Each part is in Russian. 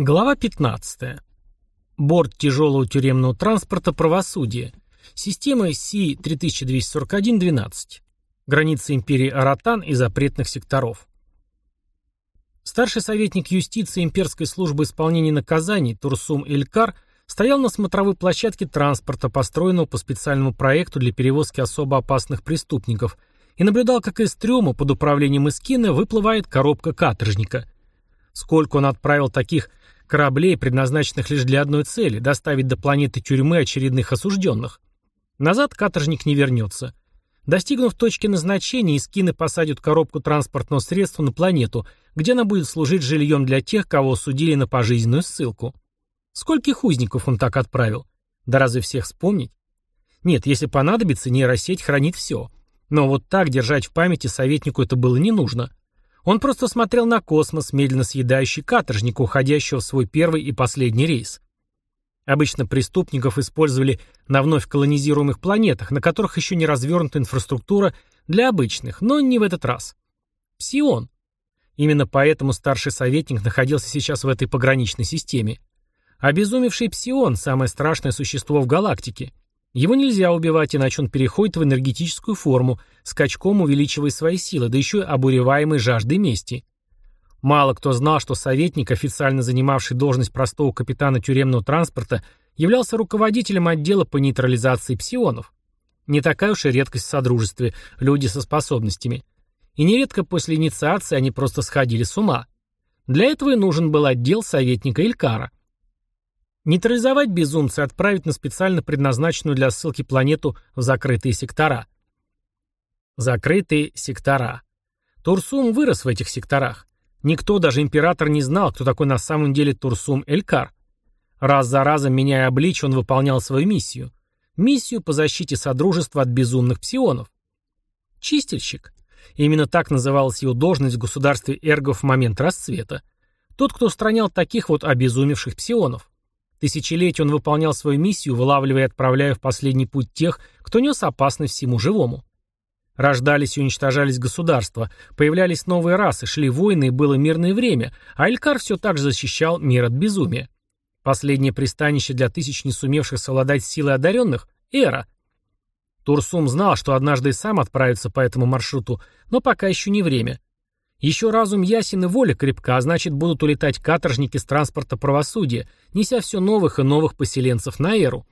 Глава 15. Борт тяжелого тюремного транспорта «Правосудие». Система Си-3241-12. Границы империи Аратан и запретных секторов. Старший советник юстиции имперской службы исполнения наказаний Турсум Элькар стоял на смотровой площадке транспорта, построенного по специальному проекту для перевозки особо опасных преступников, и наблюдал, как из трюма под управлением Искина выплывает коробка каторжника. Сколько он отправил таких Кораблей, предназначенных лишь для одной цели – доставить до планеты тюрьмы очередных осужденных. Назад каторжник не вернется. Достигнув точки назначения, Искины посадят коробку транспортного средства на планету, где она будет служить жильем для тех, кого осудили на пожизненную ссылку. Скольких узников он так отправил? Да разве всех вспомнить? Нет, если понадобится, нейросеть хранит все. Но вот так держать в памяти советнику это было не нужно. Он просто смотрел на космос, медленно съедающий каторжника, уходящего в свой первый и последний рейс. Обычно преступников использовали на вновь колонизируемых планетах, на которых еще не развернута инфраструктура для обычных, но не в этот раз. Псион. Именно поэтому старший советник находился сейчас в этой пограничной системе. Обезумевший псион – самое страшное существо в галактике – его нельзя убивать, иначе он переходит в энергетическую форму, скачком увеличивая свои силы, да еще и обуреваемой жаждой мести. Мало кто знал, что советник, официально занимавший должность простого капитана тюремного транспорта, являлся руководителем отдела по нейтрализации псионов. Не такая уж и редкость в содружестве, люди со способностями. И нередко после инициации они просто сходили с ума. Для этого и нужен был отдел советника Илькара. Нейтрализовать безумца и отправить на специально предназначенную для ссылки планету в закрытые сектора. Закрытые сектора. Турсум вырос в этих секторах. Никто, даже император, не знал, кто такой на самом деле Турсум Элькар. Раз за разом, меняя обличие, он выполнял свою миссию. Миссию по защите Содружества от безумных псионов. Чистильщик. Именно так называлась его должность в государстве эргов в момент расцвета. Тот, кто устранял таких вот обезумевших псионов. Тысячелетия он выполнял свою миссию, вылавливая и отправляя в последний путь тех, кто нес опасность всему живому. Рождались и уничтожались государства, появлялись новые расы, шли войны и было мирное время, а Элькар все так же защищал мир от безумия. Последнее пристанище для тысяч не сумевших совладать силой одаренных – Эра. Турсум знал, что однажды и сам отправится по этому маршруту, но пока еще не время. Еще разум ясен и воля крепка, а значит будут улетать каторжники с транспорта правосудия, неся все новых и новых поселенцев на Эру.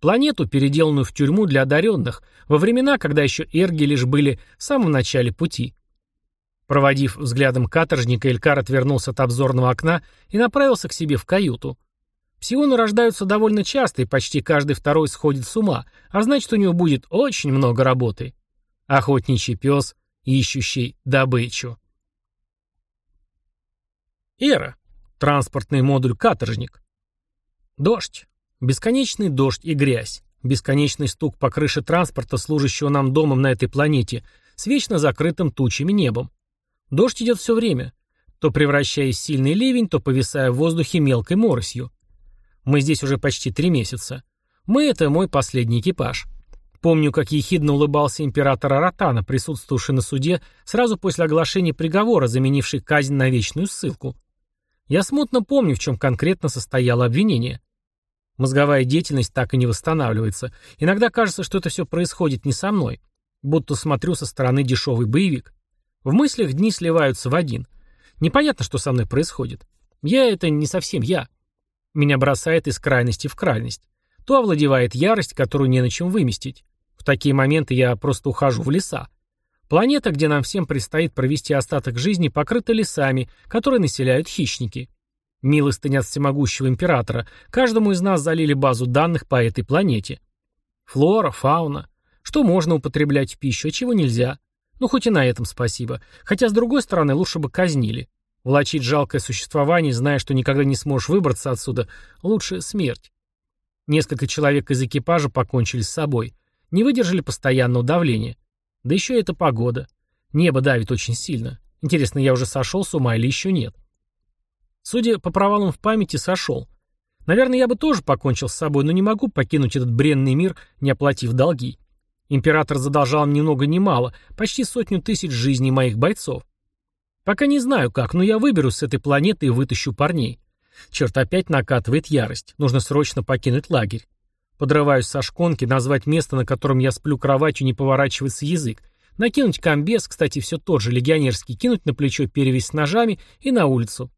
Планету, переделанную в тюрьму для одаренных, во времена, когда еще эрги лишь были в самом начале пути. Проводив взглядом каторжника, Элькар отвернулся от обзорного окна и направился к себе в каюту. Псионы рождаются довольно часто, и почти каждый второй сходит с ума, а значит, у него будет очень много работы. Охотничий пес, ищущий добычу. Эра. Транспортный модуль «Каторжник». Дождь. Бесконечный дождь и грязь. Бесконечный стук по крыше транспорта, служащего нам домом на этой планете, с вечно закрытым тучами небом. Дождь идет все время, то превращаясь в сильный ливень, то повисая в воздухе мелкой моросью. Мы здесь уже почти три месяца. Мы — это мой последний экипаж. Помню, как ехидно улыбался император Аратана, присутствовавший на суде сразу после оглашения приговора, заменивший казнь на вечную ссылку. Я смутно помню, в чем конкретно состояло обвинение. Мозговая деятельность так и не восстанавливается. Иногда кажется, что это все происходит не со мной. Будто смотрю со стороны дешевый боевик. В мыслях дни сливаются в один. Непонятно, что со мной происходит. Я — это не совсем я. Меня бросает из крайности в крайность. То овладевает ярость, которую не на чем выместить. Такие моменты я просто ухожу в леса. Планета, где нам всем предстоит провести остаток жизни, покрыта лесами, которые населяют хищники. Милостыня от всемогущего императора. Каждому из нас залили базу данных по этой планете. Флора, фауна. Что можно употреблять в пищу, а чего нельзя. Ну, хоть и на этом спасибо. Хотя, с другой стороны, лучше бы казнили. Влачить жалкое существование, зная, что никогда не сможешь выбраться отсюда, лучше смерть. Несколько человек из экипажа покончили с собой. Не выдержали постоянного давления. Да еще и эта погода. Небо давит очень сильно. Интересно, я уже сошел с ума или еще нет? Судя по провалам в памяти, сошел. Наверное, я бы тоже покончил с собой, но не могу покинуть этот бренный мир, не оплатив долги. Император задолжал мне много ни мало, почти сотню тысяч жизней моих бойцов. Пока не знаю как, но я выберусь с этой планеты и вытащу парней. Черт, опять накатывает ярость. Нужно срочно покинуть лагерь. Подрываюсь со шконки, назвать место, на котором я сплю кроватью, не поворачивается язык. Накинуть комбез, кстати, все тот же легионерский, кинуть на плечо перевязь с ножами и на улицу.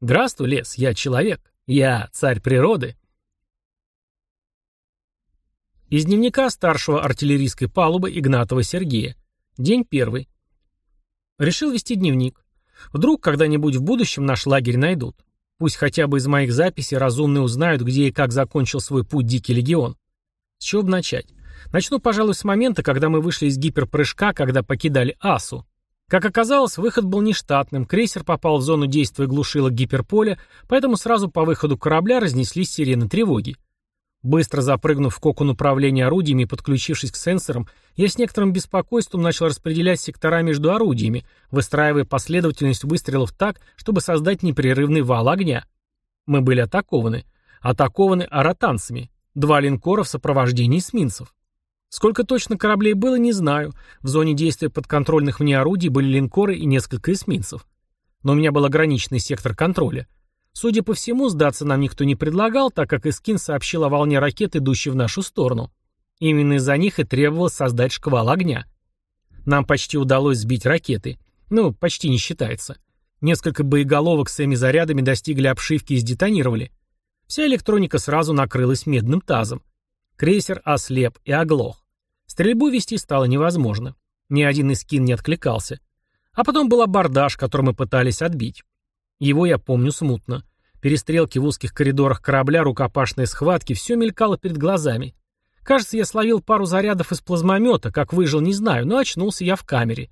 Здравствуй, лес, я человек. Я царь природы. Из дневника старшего артиллерийской палубы Игнатова Сергея. День первый. Решил вести дневник. Вдруг когда-нибудь в будущем наш лагерь найдут. Пусть хотя бы из моих записей разумные узнают, где и как закончил свой путь Дикий Легион. С чего бы начать? Начну, пожалуй, с момента, когда мы вышли из гиперпрыжка, когда покидали Асу. Как оказалось, выход был нештатным, крейсер попал в зону действия глушилок гиперполя, поэтому сразу по выходу корабля разнеслись сирены тревоги. Быстро запрыгнув в кокон управления орудиями и подключившись к сенсорам, я с некоторым беспокойством начал распределять сектора между орудиями, выстраивая последовательность выстрелов так, чтобы создать непрерывный вал огня. Мы были атакованы. Атакованы аратанцами. Два линкора в сопровождении эсминцев. Сколько точно кораблей было, не знаю. В зоне действия подконтрольных мне орудий были линкоры и несколько эсминцев. Но у меня был ограниченный сектор контроля. Судя по всему, сдаться нам никто не предлагал, так как Искин сообщил о волне ракет, идущей в нашу сторону. Именно из-за них и требовалось создать шквал огня. Нам почти удалось сбить ракеты. Ну, почти не считается. Несколько боеголовок с этими зарядами достигли обшивки и сдетонировали. Вся электроника сразу накрылась медным тазом. Крейсер ослеп и оглох. Стрельбу вести стало невозможно. Ни один из кин не откликался. А потом был абордаж, который мы пытались отбить. Его я помню смутно. Перестрелки в узких коридорах корабля, рукопашные схватки, все мелькало перед глазами. Кажется, я словил пару зарядов из плазмомета, как выжил, не знаю, но очнулся я в камере.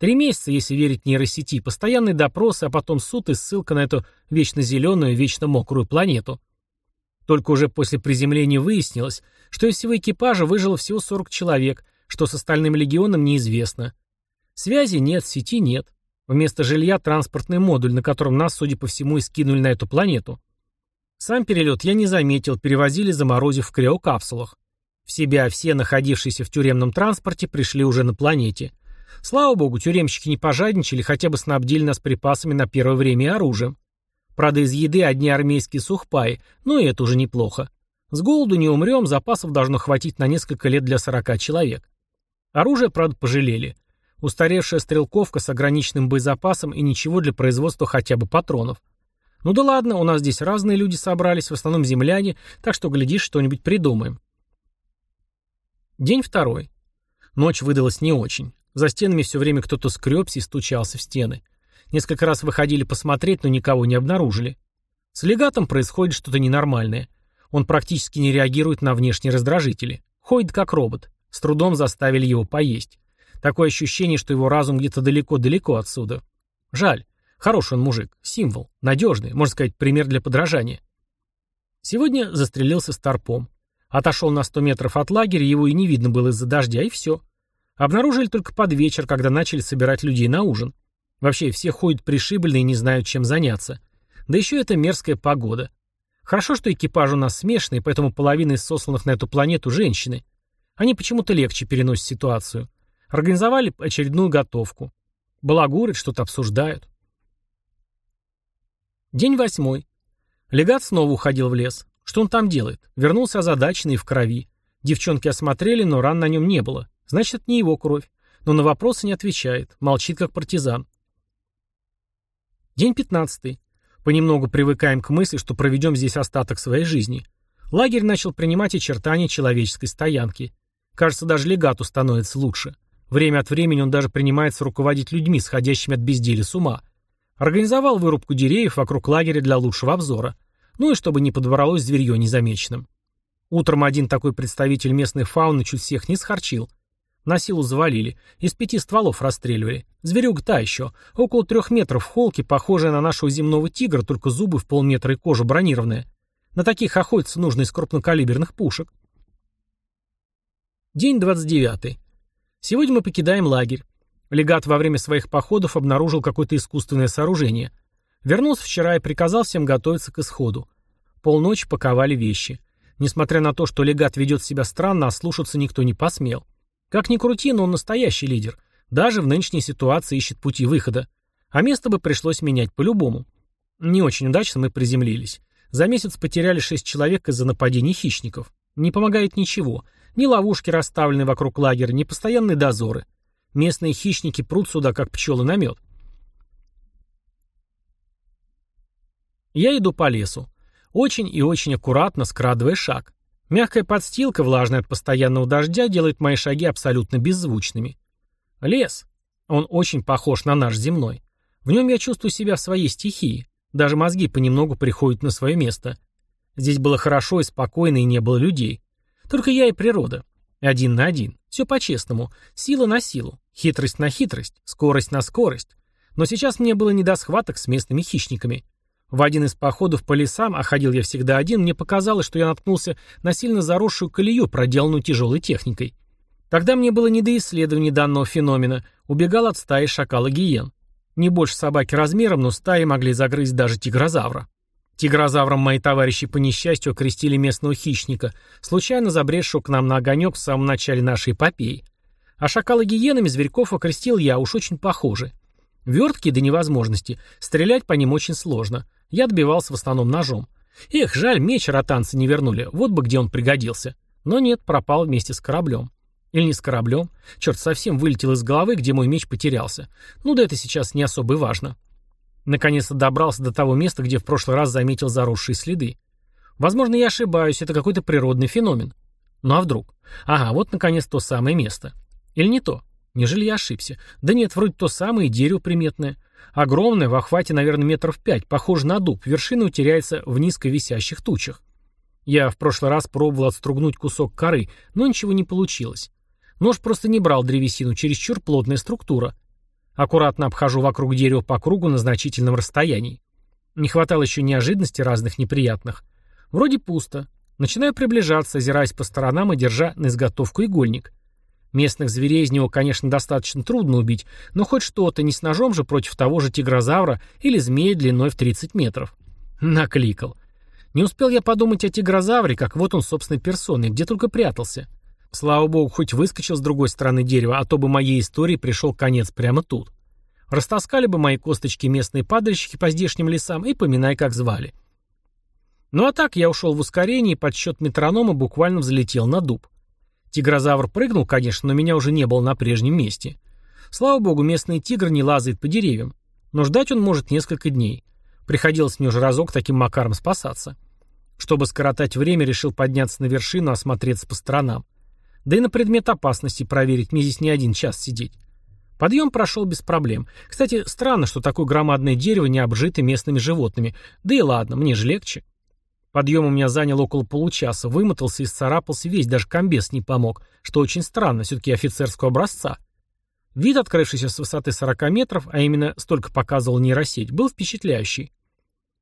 Три месяца, если верить нейросети, постоянные допросы, а потом суд и ссылка на эту вечно зеленую, вечно мокрую планету. Только уже после приземления выяснилось, что из всего экипажа выжило всего 40 человек, что с остальным легионом неизвестно. Связи нет, сети нет. Вместо жилья транспортный модуль, на котором нас, судя по всему, и скинули на эту планету. Сам перелет я не заметил, перевозили заморозив в криокапсулах. В себя все, находившиеся в тюремном транспорте, пришли уже на планете. Слава богу, тюремщики не пожадничали, хотя бы снабдили нас припасами на первое время и оружием. Правда, из еды одни армейские сухпаи, но и это уже неплохо. С голоду не умрем, запасов должно хватить на несколько лет для 40 человек. Оружие, правда, пожалели. Устаревшая стрелковка с ограниченным боезапасом и ничего для производства хотя бы патронов. Ну да ладно, у нас здесь разные люди собрались, в основном земляне, так что, глядишь, что-нибудь придумаем. День второй. Ночь выдалась не очень. За стенами все время кто-то скребся и стучался в стены. Несколько раз выходили посмотреть, но никого не обнаружили. С легатом происходит что-то ненормальное. Он практически не реагирует на внешние раздражители. Ходит как робот. С трудом заставили его поесть. Такое ощущение, что его разум где-то далеко-далеко отсюда. Жаль. Хороший он мужик. Символ. Надежный. Можно сказать, пример для подражания. Сегодня застрелился старпом. Отошел на 100 метров от лагеря, его и не видно было из-за дождя, и все. Обнаружили только под вечер, когда начали собирать людей на ужин. Вообще, все ходят пришибленные и не знают, чем заняться. Да еще это мерзкая погода. Хорошо, что экипаж у нас смешанный, поэтому половина из сосланных на эту планету – женщины. Они почему-то легче переносят ситуацию. Организовали очередную готовку. Балагурят, что-то обсуждают. День восьмой. Легат снова уходил в лес. Что он там делает? Вернулся озадаченный в крови. Девчонки осмотрели, но ран на нем не было. Значит, это не его кровь. Но на вопросы не отвечает. Молчит, как партизан. День пятнадцатый. Понемногу привыкаем к мысли, что проведем здесь остаток своей жизни. Лагерь начал принимать очертания человеческой стоянки. Кажется, даже легату становится лучше. Время от времени он даже принимается руководить людьми, сходящими от безделия с ума. Организовал вырубку деревьев вокруг лагеря для лучшего обзора. Ну и чтобы не подворалось зверье незамеченным. Утром один такой представитель местной фауны чуть всех не схарчил. На силу завалили. Из пяти стволов расстреливали. Зверюга та еще. Около трех метров в холке, похожая на нашего земного тигра, только зубы в полметра и кожа бронированная. На таких охотиться нужно из крупнокалиберных пушек. День 29. Сегодня мы покидаем лагерь. Легат во время своих походов обнаружил какое-то искусственное сооружение. Вернулся вчера и приказал всем готовиться к исходу. Полночи паковали вещи. Несмотря на то, что легат ведет себя странно, ослушаться никто не посмел. Как ни крути, но он настоящий лидер. Даже в нынешней ситуации ищет пути выхода. А место бы пришлось менять по-любому. Не очень удачно мы приземлились. За месяц потеряли шесть человек из-за нападений хищников. Не помогает ничего. Ни ловушки, расставленные вокруг лагеря, ни постоянные дозоры. Местные хищники прут сюда, как пчелы на мед. Я иду по лесу. Очень и очень аккуратно, скрадывая шаг. Мягкая подстилка, влажная от постоянного дождя, делает мои шаги абсолютно беззвучными. Лес. Он очень похож на наш земной. В нем я чувствую себя в своей стихии. Даже мозги понемногу приходят на свое место. Здесь было хорошо и спокойно, и не было людей. Только я и природа. Один на один. Все по-честному. Сила на силу. Хитрость на хитрость. Скорость на скорость. Но сейчас мне было не до схваток с местными хищниками. В один из походов по лесам, а ходил я всегда один, мне показалось, что я наткнулся на сильно заросшую колею, проделанную тяжелой техникой. Тогда мне было не до исследования данного феномена, убегал от стаи шакала-гиен. Не больше собаки размером, но стаи могли загрызть даже тигрозавра. Тигрозавром мои товарищи по несчастью окрестили местного хищника, случайно забредшего к нам на огонек в самом начале нашей эпопеи. А шакала-гиенами зверьков окрестил я, уж очень похожи. Вертки до невозможности, стрелять по ним очень сложно. Я добивался в основном ножом. Эх, жаль, меч ротанцы не вернули, вот бы где он пригодился. Но нет, пропал вместе с кораблем. Или не с кораблем. Черт, совсем вылетел из головы, где мой меч потерялся. Ну да это сейчас не особо важно. Наконец-то добрался до того места, где в прошлый раз заметил заросшие следы. Возможно, я ошибаюсь, это какой-то природный феномен. Ну а вдруг? Ага, вот наконец то самое место. Или не то? Нежели я ошибся? Да нет, вроде то самое, дерево приметное. Огромное, в охвате, наверное, метров пять, похоже на дуб, вершина утеряется в низко висящих тучах. Я в прошлый раз пробовал отстругнуть кусок коры, но ничего не получилось. Нож просто не брал древесину, чересчур плотная структура. Аккуратно обхожу вокруг дерева по кругу на значительном расстоянии. Не хватало еще неожиданностей разных неприятных. Вроде пусто. Начинаю приближаться, озираясь по сторонам и держа на изготовку игольник. Местных зверей из него, конечно, достаточно трудно убить, но хоть что-то, не с ножом же против того же тигрозавра или змея длиной в 30 метров. Накликал. Не успел я подумать о тигрозавре, как вот он собственной персоной, где только прятался. Слава богу, хоть выскочил с другой стороны дерева, а то бы моей истории пришел конец прямо тут. Растаскали бы мои косточки местные падальщики по здешним лесам и поминай, как звали. Ну а так я ушел в ускорение и под счет метронома буквально взлетел на дуб. Тигрозавр прыгнул, конечно, но меня уже не было на прежнем месте. Слава богу, местный тигр не лазает по деревьям. Но ждать он может несколько дней. Приходилось мне уже разок таким макаром спасаться. Чтобы скоротать время, решил подняться на вершину, осмотреться по сторонам. Да и на предмет опасности проверить, мне здесь не один час сидеть. Подъем прошел без проблем. Кстати, странно, что такое громадное дерево не обжито местными животными. Да и ладно, мне же легче. Подъем у меня занял около получаса, вымотался и сцарапался весь, даже комбез не помог, что очень странно, все-таки офицерского образца. Вид, открывшийся с высоты 40 метров, а именно столько показывал нейросеть, был впечатляющий.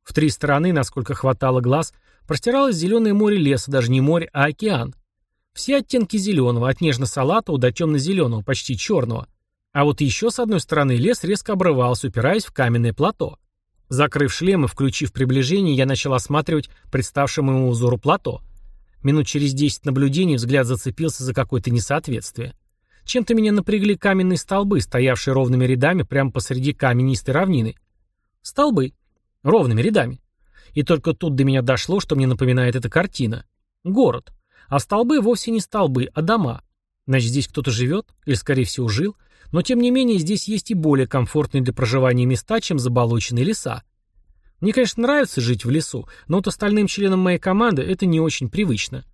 В три стороны, насколько хватало глаз, простиралось зеленое море леса, даже не море, а океан. Все оттенки зеленого, от нежно-салатового до темно-зеленого, почти черного. А вот еще с одной стороны лес резко обрывался, упираясь в каменное плато. Закрыв шлем и включив приближение, я начал осматривать представшее моему узору плато. Минут через десять наблюдений взгляд зацепился за какое-то несоответствие. Чем-то меня напрягли каменные столбы, стоявшие ровными рядами прямо посреди каменистой равнины. Столбы. Ровными рядами. И только тут до меня дошло, что мне напоминает эта картина. Город. А столбы вовсе не столбы, а дома. Значит, здесь кто-то живет, или, скорее всего, жил, но, тем не менее, здесь есть и более комфортные для проживания места, чем заболоченные леса. Мне, конечно, нравится жить в лесу, но вот остальным членам моей команды это не очень привычно.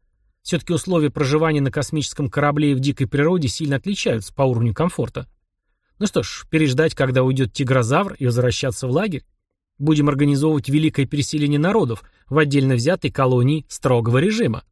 Все-таки условия проживания на космическом корабле и в дикой природе сильно отличаются по уровню комфорта. Ну что ж, переждать, когда уйдет тигрозавр, и возвращаться в лагерь. Будем организовывать великое переселение народов в отдельно взятой колонии строгого режима.